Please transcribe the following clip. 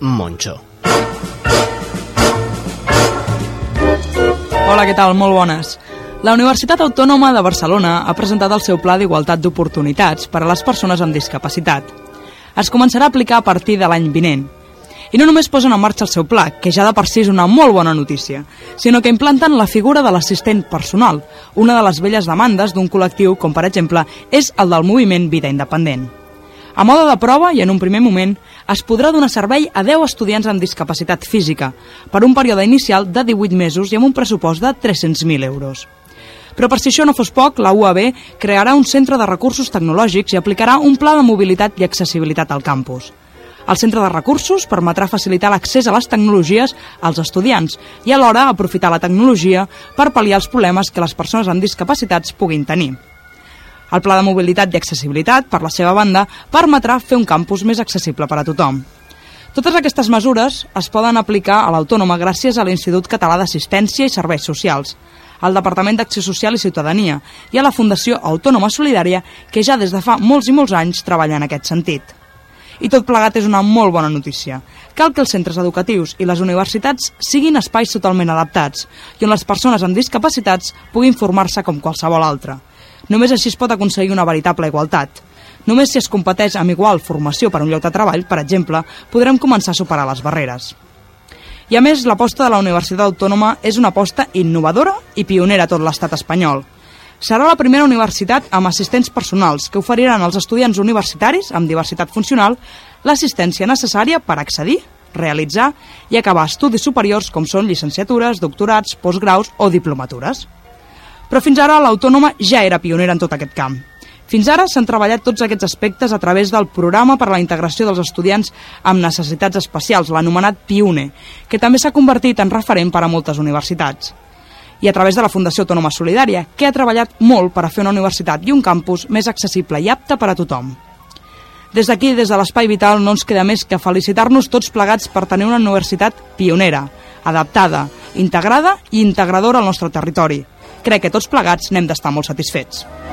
Moncho. Hola, què tal? Molt bones. La Universitat Autònoma de Barcelona ha presentat el seu Pla d'Igualtat d'Oportunitats per a les persones amb discapacitat. Es començarà a aplicar a partir de l'any vinent. I no només posen en marxa el seu pla, que ja de per si és una molt bona notícia, sinó que implanten la figura de l'assistent personal, una de les velles demandes d'un col·lectiu com, per exemple, és el del moviment Vida Independent. A mode de prova i en un primer moment es podrà donar servei a 10 estudiants amb discapacitat física per un període inicial de 18 mesos i amb un pressupost de 300.000 euros. Però per si això no fos poc, la UAB crearà un centre de recursos tecnològics i aplicarà un pla de mobilitat i accessibilitat al campus. El centre de recursos permetrà facilitar l'accés a les tecnologies als estudiants i alhora aprofitar la tecnologia per pal·liar els problemes que les persones amb discapacitats puguin tenir. El Pla de Mobilitat i Accessibilitat, per la seva banda, permetrà fer un campus més accessible per a tothom. Totes aquestes mesures es poden aplicar a l'Autònoma gràcies a l'Institut Català d'Assistència i Serveis Socials, al Departament d'Acció Social i Ciutadania i a la Fundació Autònoma Solidària, que ja des de fa molts i molts anys treballa en aquest sentit. I tot plegat és una molt bona notícia. Cal que els centres educatius i les universitats siguin espais totalment adaptats i on les persones amb discapacitats puguin formar-se com qualsevol altre. Només així es pot aconseguir una veritable igualtat. Només si es competeix amb igual formació per un lloc de treball, per exemple, podrem començar a superar les barreres. I a més, l'aposta de la Universitat Autònoma és una aposta innovadora i pionera a tot l'estat espanyol. Serà la primera universitat amb assistents personals que oferiran als estudiants universitaris amb diversitat funcional l'assistència necessària per accedir, realitzar i acabar estudis superiors com són llicenciatures, doctorats, postgraus o diplomatures. Però fins ara l'Autònoma ja era pionera en tot aquest camp. Fins ara s'han treballat tots aquests aspectes a través del Programa per a la Integració dels Estudiants amb Necessitats Especials, l'anomenat PIUNE, que també s'ha convertit en referent per a moltes universitats. I a través de la Fundació Autònoma Solidària, que ha treballat molt per a fer una universitat i un campus més accessible i apte per a tothom. Des d'aquí, des de l'Espai Vital, no ens queda més que felicitar-nos tots plegats per tenir una universitat pionera, adaptada, integrada i integradora al nostre territori. Crec que tots plegats n'hem d'estar molt satisfets.